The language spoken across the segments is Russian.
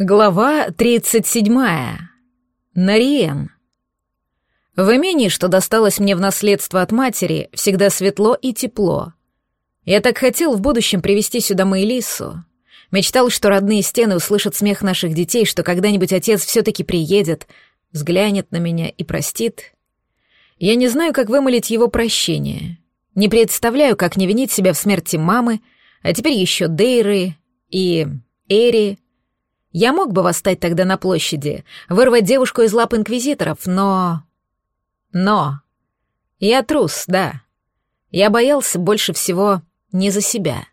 Глава 37. Нариен. В имении, что досталось мне в наследство от матери, всегда светло и тепло. Я так хотел в будущем привести сюда Маэлису. Мечтал, что родные стены услышат смех наших детей, что когда-нибудь отец все-таки приедет, взглянет на меня и простит. Я не знаю, как вымолить его прощение. Не представляю, как не винить себя в смерти мамы, а теперь еще Дейры и Эри — я мог бы восстать тогда на площади, вырвать девушку из лап инквизиторов, но... Но... Я трус, да. Я боялся больше всего не за себя.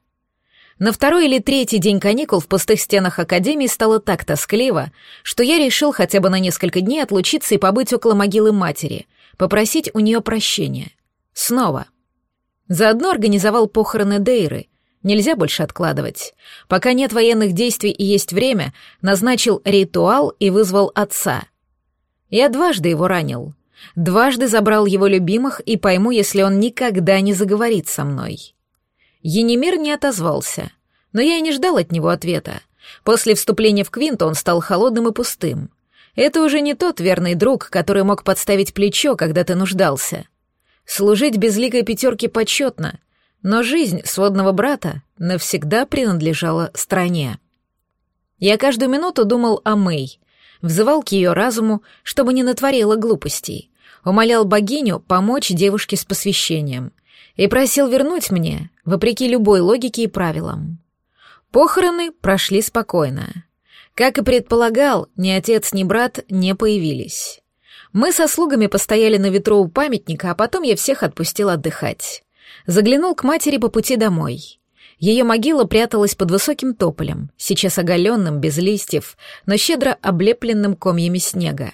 На второй или третий день каникул в пустых стенах Академии стало так тоскливо, что я решил хотя бы на несколько дней отлучиться и побыть около могилы матери, попросить у нее прощения. Снова. Заодно организовал похороны Дейры, Нельзя больше откладывать. Пока нет военных действий и есть время, назначил ритуал и вызвал отца. Я дважды его ранил. Дважды забрал его любимых и пойму, если он никогда не заговорит со мной. Енимир не отозвался, но я и не ждал от него ответа. После вступления в Квинт он стал холодным и пустым. Это уже не тот верный друг, который мог подставить плечо, когда ты нуждался. Служить безликой пятерке почетно — но жизнь сводного брата навсегда принадлежала стране. Я каждую минуту думал о Мэй, взывал к ее разуму, чтобы не натворила глупостей, умолял богиню помочь девушке с посвящением и просил вернуть мне, вопреки любой логике и правилам. Похороны прошли спокойно. Как и предполагал, ни отец, ни брат не появились. Мы со слугами постояли на ветру у памятника, а потом я всех отпустил отдыхать. Заглянул к матери по пути домой. Ее могила пряталась под высоким тополем, сейчас оголенным, без листьев, но щедро облепленным комьями снега.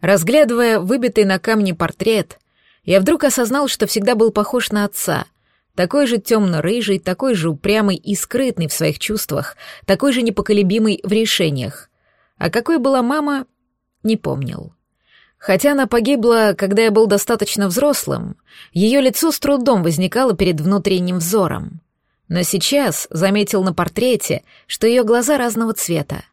Разглядывая выбитый на камне портрет, я вдруг осознал, что всегда был похож на отца, такой же темно-рыжий, такой же упрямый и скрытный в своих чувствах, такой же непоколебимый в решениях. А какой была мама, не помнил. Хотя она погибла, когда я был достаточно взрослым, ее лицо с трудом возникало перед внутренним взором. Но сейчас заметил на портрете, что ее глаза разного цвета.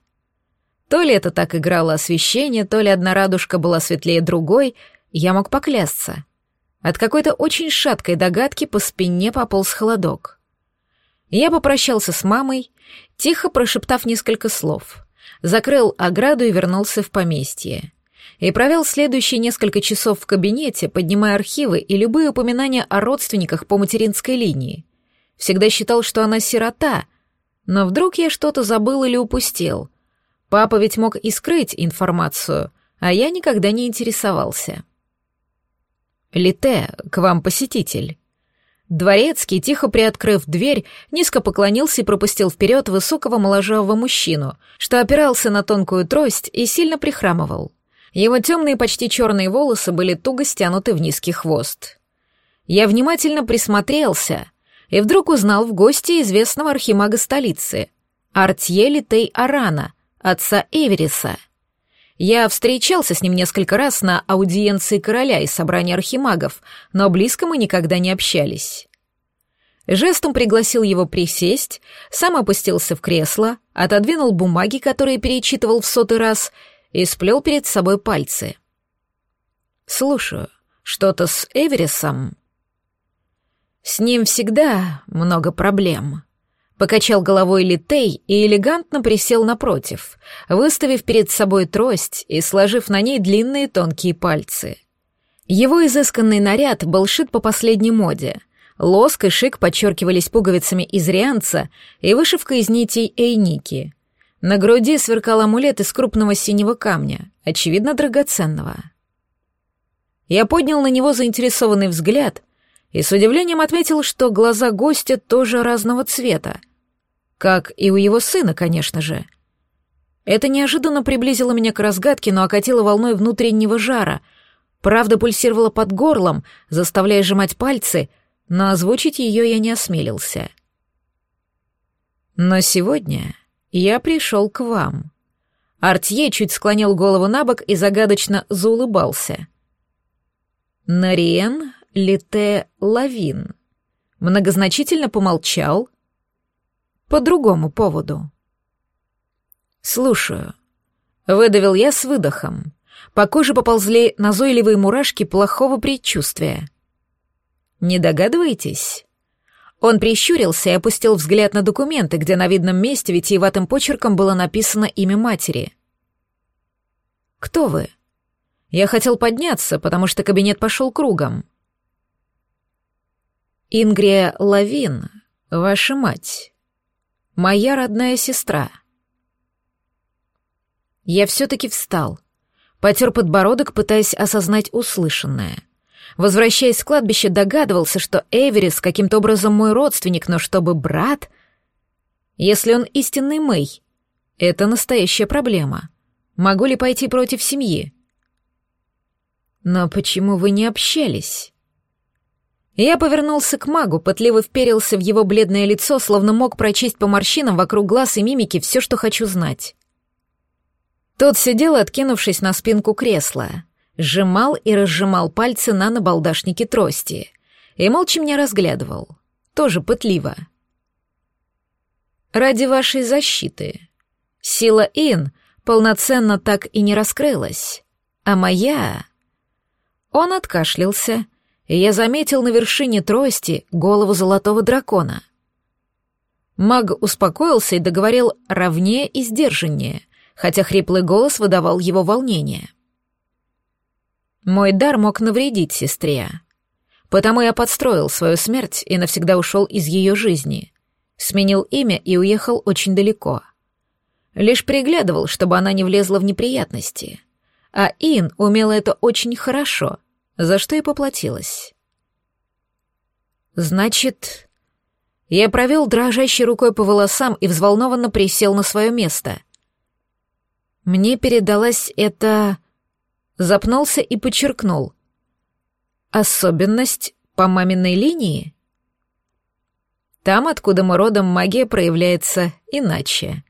То ли это так играло освещение, то ли одна радужка была светлее другой, я мог поклясться. От какой-то очень шаткой догадки по спине пополз холодок. Я попрощался с мамой, тихо прошептав несколько слов, закрыл ограду и вернулся в поместье и провел следующие несколько часов в кабинете, поднимая архивы и любые упоминания о родственниках по материнской линии. Всегда считал, что она сирота, но вдруг я что-то забыл или упустил. Папа ведь мог и скрыть информацию, а я никогда не интересовался. «Лите, к вам посетитель». Дворецкий, тихо приоткрыв дверь, низко поклонился и пропустил вперед высокого моложавого мужчину, что опирался на тонкую трость и сильно прихрамывал. Его темные почти черные волосы были туго стянуты в низкий хвост. Я внимательно присмотрелся и вдруг узнал в гости известного архимага столицы, Артье Литей Арана, отца Эвериса. Я встречался с ним несколько раз на аудиенции короля и собрании архимагов, но близко мы никогда не общались. Жестом пригласил его присесть, сам опустился в кресло, отодвинул бумаги, которые перечитывал в сотый раз, и сплел перед собой пальцы. «Слушаю, что-то с Эверисом?» «С ним всегда много проблем», — покачал головой Литей и элегантно присел напротив, выставив перед собой трость и сложив на ней длинные тонкие пальцы. Его изысканный наряд был шит по последней моде. Лоск и шик подчеркивались пуговицами из рианца и вышивкой из нитей эйники — на груди сверкал амулет из крупного синего камня, очевидно, драгоценного. Я поднял на него заинтересованный взгляд и с удивлением отметил, что глаза гостя тоже разного цвета. Как и у его сына, конечно же. Это неожиданно приблизило меня к разгадке, но окатило волной внутреннего жара. Правда пульсировала под горлом, заставляя сжимать пальцы, но озвучить ее я не осмелился. Но сегодня я пришел к вам». Артье чуть склонил голову на бок и загадочно заулыбался. «Нариен Лите Лавин». Многозначительно помолчал. «По другому поводу». «Слушаю». Выдавил я с выдохом. По коже поползли назойливые мурашки плохого предчувствия. «Не догадываетесь?» Он прищурился и опустил взгляд на документы, где на видном месте витиеватым почерком было написано имя матери. «Кто вы?» Я хотел подняться, потому что кабинет пошел кругом. «Ингрия Лавин, ваша мать. Моя родная сестра». Я все-таки встал, потер подбородок, пытаясь осознать услышанное — Возвращаясь с кладбища, догадывался, что Эверис каким-то образом мой родственник, но чтобы брат... Если он истинный Мэй, это настоящая проблема. Могу ли пойти против семьи? Но почему вы не общались? Я повернулся к магу, пытливо вперился в его бледное лицо, словно мог прочесть по морщинам вокруг глаз и мимики все, что хочу знать. Тот сидел, откинувшись на спинку кресла сжимал и разжимал пальцы на набалдашнике трости и молча меня разглядывал, тоже пытливо. «Ради вашей защиты. Сила Ин полноценно так и не раскрылась, а моя...» Он откашлялся, и я заметил на вершине трости голову золотого дракона. Маг успокоился и договорил ровнее и сдержаннее, хотя хриплый голос выдавал его волнение — мой дар мог навредить сестре. Потому я подстроил свою смерть и навсегда ушел из ее жизни. Сменил имя и уехал очень далеко. Лишь приглядывал, чтобы она не влезла в неприятности. А Ин умела это очень хорошо, за что и поплатилась. Значит, я провел дрожащей рукой по волосам и взволнованно присел на свое место. Мне передалась эта запнулся и подчеркнул. Особенность по маминой линии? Там, откуда мы родом, магия проявляется иначе.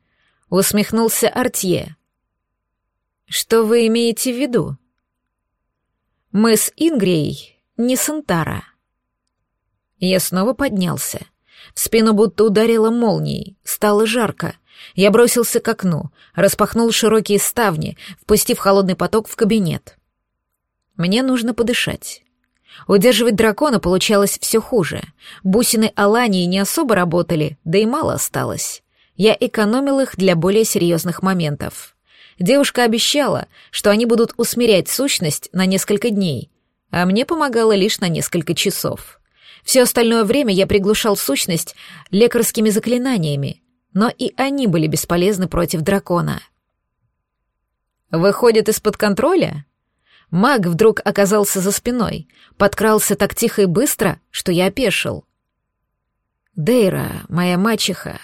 Усмехнулся Артье. Что вы имеете в виду? Мы с Ингрией не Сантара. Я снова поднялся. В спину будто ударило молнией, стало жарко. Я бросился к окну, распахнул широкие ставни, впустив холодный поток в кабинет. Мне нужно подышать. Удерживать дракона получалось все хуже. Бусины Алании не особо работали, да и мало осталось. Я экономил их для более серьезных моментов. Девушка обещала, что они будут усмирять сущность на несколько дней, а мне помогало лишь на несколько часов. Все остальное время я приглушал сущность лекарскими заклинаниями, но и они были бесполезны против дракона. «Выходит из-под контроля?» Маг вдруг оказался за спиной, подкрался так тихо и быстро, что я опешил. Дейра, моя мачеха,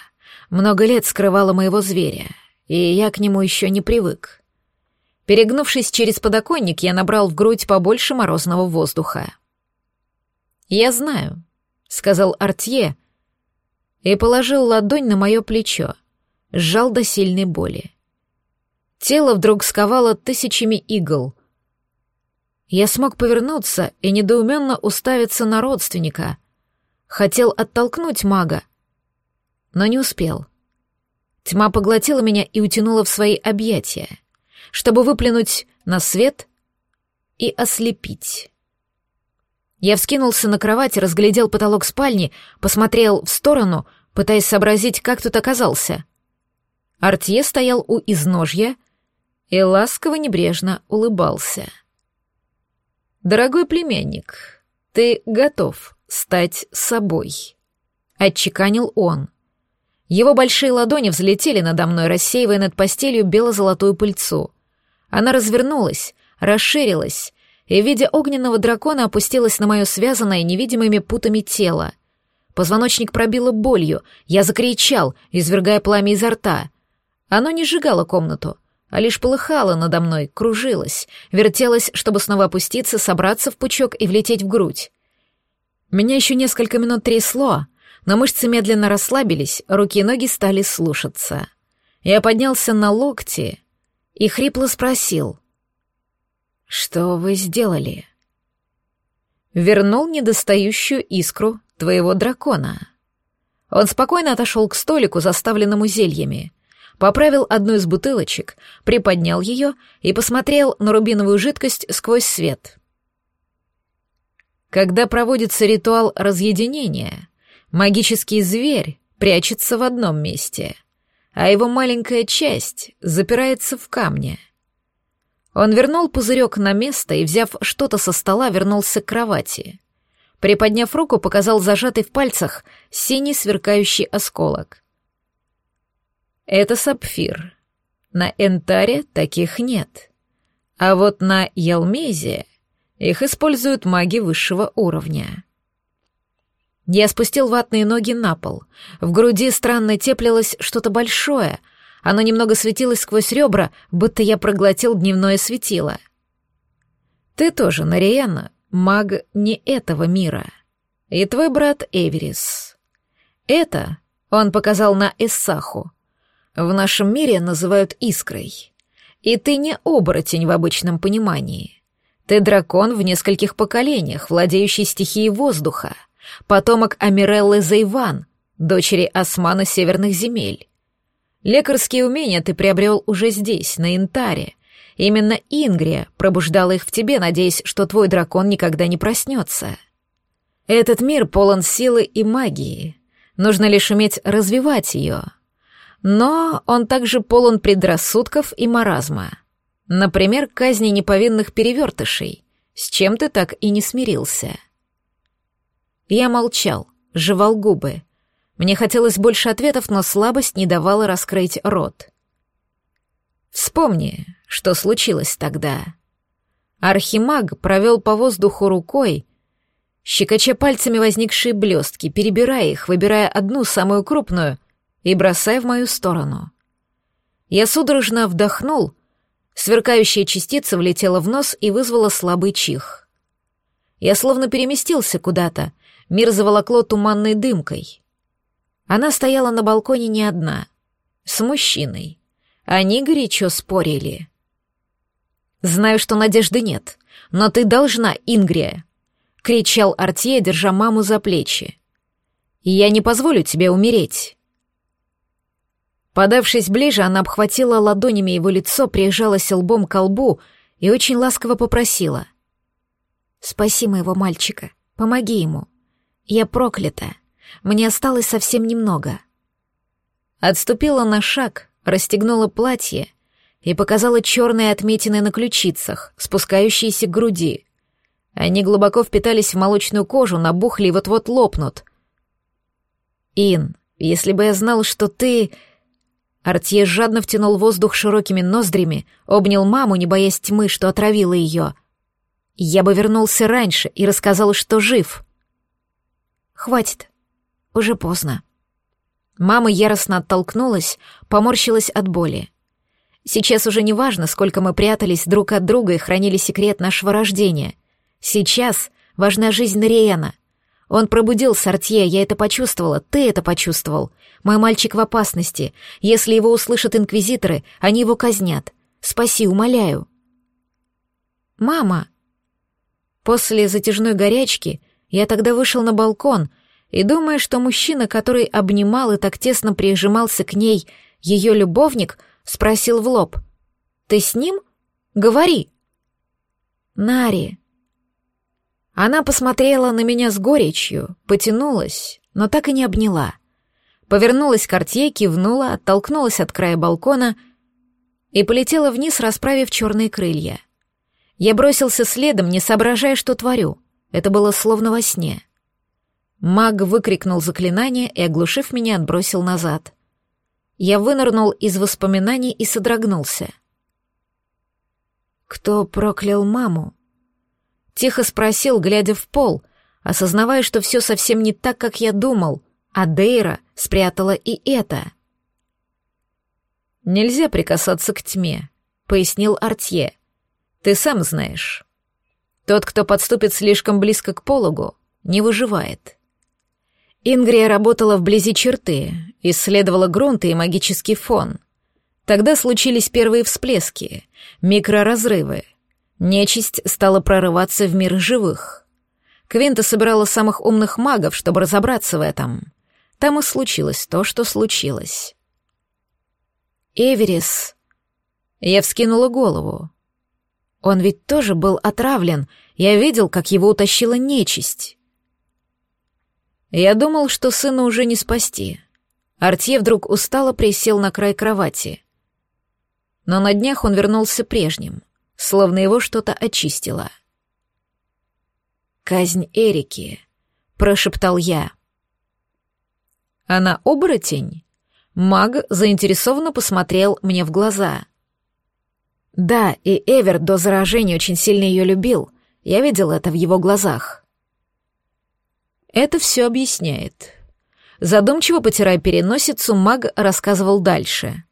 много лет скрывала моего зверя, и я к нему еще не привык. Перегнувшись через подоконник, я набрал в грудь побольше морозного воздуха. «Я знаю», — сказал Артье, и положил ладонь на мое плечо, сжал до сильной боли. Тело вдруг сковало тысячами игл. Я смог повернуться и недоуменно уставиться на родственника. Хотел оттолкнуть мага, но не успел. Тьма поглотила меня и утянула в свои объятия, чтобы выплюнуть на свет и ослепить. Я вскинулся на кровать, разглядел потолок спальни, посмотрел в сторону, пытаясь сообразить, как тут оказался. Артье стоял у изножья и ласково-небрежно улыбался. «Дорогой племянник, ты готов стать собой», — отчеканил он. Его большие ладони взлетели надо мной, рассеивая над постелью бело-золотую пыльцу. Она развернулась, расширилась, и в виде огненного дракона опустилась на мое связанное невидимыми путами тело. Позвоночник пробило болью, я закричал, извергая пламя изо рта. Оно не сжигало комнату, а лишь полыхало надо мной, кружилось, вертелось, чтобы снова опуститься, собраться в пучок и влететь в грудь. Меня еще несколько минут трясло, но мышцы медленно расслабились, руки и ноги стали слушаться. Я поднялся на локти и хрипло спросил — «Что вы сделали?» «Вернул недостающую искру твоего дракона». Он спокойно отошел к столику, заставленному зельями. поправил одну из бутылочек, приподнял ее и посмотрел на рубиновую жидкость сквозь свет. Когда проводится ритуал разъединения, магический зверь прячется в одном месте, а его маленькая часть запирается в камне. Он вернул пузырек на место и, взяв что-то со стола, вернулся к кровати. Приподняв руку, показал зажатый в пальцах синий сверкающий осколок. Это сапфир. На Энтаре таких нет. А вот на Ялмезе их используют маги высшего уровня. Я спустил ватные ноги на пол. В груди странно теплилось что-то большое. Оно немного светилось сквозь ребра, будто я проглотил дневное светило. Ты тоже, Нариена, маг не этого мира. И твой брат Эверис. Это, он показал на Эссаху, в нашем мире называют искрой. И ты не оборотень в обычном понимании. Ты дракон в нескольких поколениях, владеющий стихией воздуха, потомок Амиреллы Зайван, дочери Османа Северных земель. Лекарские умения ты приобрел уже здесь, на Интаре, Именно Ингрия пробуждала их в тебе, надеясь, что твой дракон никогда не проснется. Этот мир полон силы и магии. Нужно лишь уметь развивать ее. Но он также полон предрассудков и маразма. Например, казни неповинных перевертышей, с чем ты так и не смирился. Я молчал, жевал губы. Мне хотелось больше ответов, но слабость не давала раскрыть рот. Вспомни, что случилось тогда. Архимаг провел по воздуху рукой, щекоча пальцами возникшие блестки, перебирая их, выбирая одну, самую крупную, и бросая в мою сторону. Я судорожно вдохнул, сверкающая частица влетела в нос и вызвала слабый чих. Я словно переместился куда-то, мир заволокло туманной дымкой. Она стояла на балконе не одна, с мужчиной. Они горячо спорили. «Знаю, что надежды нет, но ты должна, Ингрия!» — кричал Артье, держа маму за плечи. «И я не позволю тебе умереть!» Подавшись ближе, она обхватила ладонями его лицо, прижалась лбом к лбу и очень ласково попросила. «Спаси моего мальчика, помоги ему. Я проклята, мне осталось совсем немного». Отступила на шаг, расстегнула платье и показала черные отметины на ключицах, спускающиеся к груди. Они глубоко впитались в молочную кожу, набухли и вот-вот лопнут. «Ин, если бы я знал, что ты...» Артье жадно втянул воздух широкими ноздрями, обнял маму, не боясь тьмы, что отравила ее. «Я бы вернулся раньше и рассказал, что жив». «Хватит. Уже поздно». Мама яростно оттолкнулась, поморщилась от боли. Сейчас уже не важно, сколько мы прятались друг от друга и хранили секрет нашего рождения. Сейчас важна жизнь Нариэна. Он пробудил Сортье, я это почувствовала, ты это почувствовал. Мой мальчик в опасности. Если его услышат инквизиторы, они его казнят. Спаси, умоляю. Мама. После затяжной горячки я тогда вышел на балкон и, думая, что мужчина, который обнимал и так тесно прижимался к ней, ее любовник, Спросил в лоб. «Ты с ним? Говори!» «Нари!» Она посмотрела на меня с горечью, потянулась, но так и не обняла. Повернулась к Артье, кивнула, оттолкнулась от края балкона и полетела вниз, расправив черные крылья. Я бросился следом, не соображая, что творю. Это было словно во сне. Маг выкрикнул заклинание и, оглушив меня, отбросил назад. Я вынырнул из воспоминаний и содрогнулся. «Кто проклял маму?» Тихо спросил, глядя в пол, осознавая, что все совсем не так, как я думал, а Дейра спрятала и это. «Нельзя прикасаться к тьме», — пояснил Артье. «Ты сам знаешь. Тот, кто подступит слишком близко к пологу, не выживает». Ингрия работала вблизи черты, исследовала грунты и магический фон. Тогда случились первые всплески, микроразрывы. Нечисть стала прорываться в мир живых. Квинта собирала самых умных магов, чтобы разобраться в этом. Там и случилось то, что случилось. Эверис. Я вскинула голову. Он ведь тоже был отравлен. Я видел, как его утащила нечисть. Я думал, что сына уже не спасти. Артье вдруг устало присел на край кровати. Но на днях он вернулся прежним, словно его что-то очистило. «Казнь Эрики», — прошептал я. «Она оборотень?» Маг заинтересованно посмотрел мне в глаза. «Да, и Эверт до заражения очень сильно ее любил. Я видел это в его глазах». Это все объясняет. Задумчиво потирая переносицу, маг рассказывал дальше.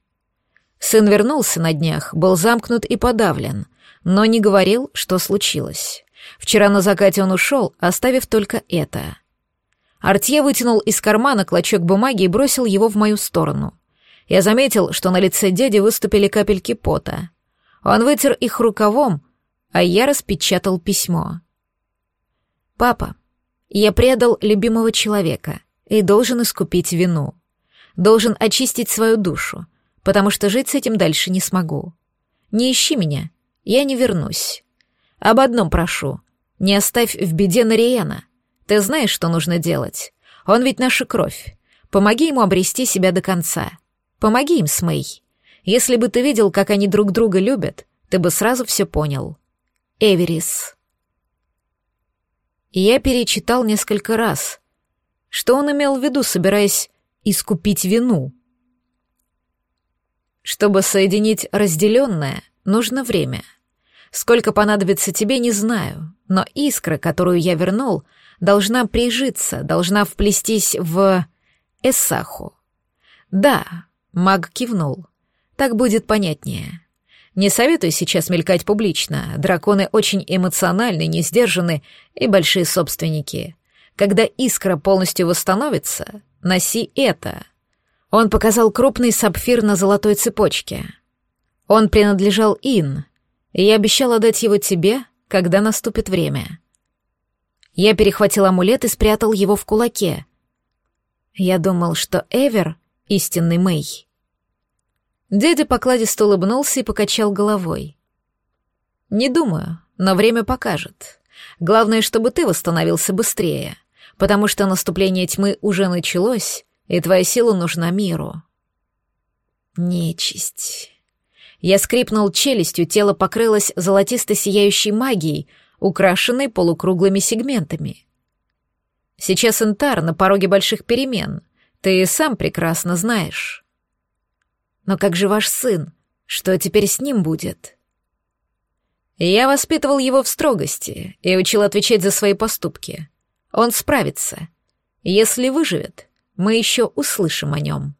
Сын вернулся на днях, был замкнут и подавлен, но не говорил, что случилось. Вчера на закате он ушел, оставив только это. Артье вытянул из кармана клочок бумаги и бросил его в мою сторону. Я заметил, что на лице дяди выступили капельки пота. Он вытер их рукавом, а я распечатал письмо. «Папа, я предал любимого человека и должен искупить вину. Должен очистить свою душу, потому что жить с этим дальше не смогу. Не ищи меня, я не вернусь. Об одном прошу, не оставь в беде Нариена. Ты знаешь, что нужно делать. Он ведь наша кровь. Помоги ему обрести себя до конца. Помоги им, Смей. Если бы ты видел, как они друг друга любят, ты бы сразу все понял. Эверис. Я перечитал несколько раз. Что он имел в виду, собираясь искупить вину? Чтобы соединить разделенное, нужно время. Сколько понадобится тебе, не знаю, но искра, которую я вернул, должна прижиться, должна вплестись в Эссаху. Да, маг кивнул. Так будет понятнее. Не советую сейчас мелькать публично. Драконы очень эмоциональны, не сдержаны и большие собственники. Когда искра полностью восстановится, носи это. Он показал крупный сапфир на золотой цепочке. Он принадлежал Ин, и я обещал отдать его тебе, когда наступит время. Я перехватил амулет и спрятал его в кулаке. Я думал, что Эвер — истинный Мэй. Дядя покладисто улыбнулся и покачал головой. «Не думаю, но время покажет. Главное, чтобы ты восстановился быстрее, потому что наступление тьмы уже началось, и твоя сила нужна миру». Нечисть. Я скрипнул челюстью, тело покрылось золотисто-сияющей магией, украшенной полукруглыми сегментами. Сейчас Интар на пороге больших перемен, ты сам прекрасно знаешь. Но как же ваш сын? Что теперь с ним будет? Я воспитывал его в строгости и учил отвечать за свои поступки. Он справится. Если выживет, мы еще услышим о нем.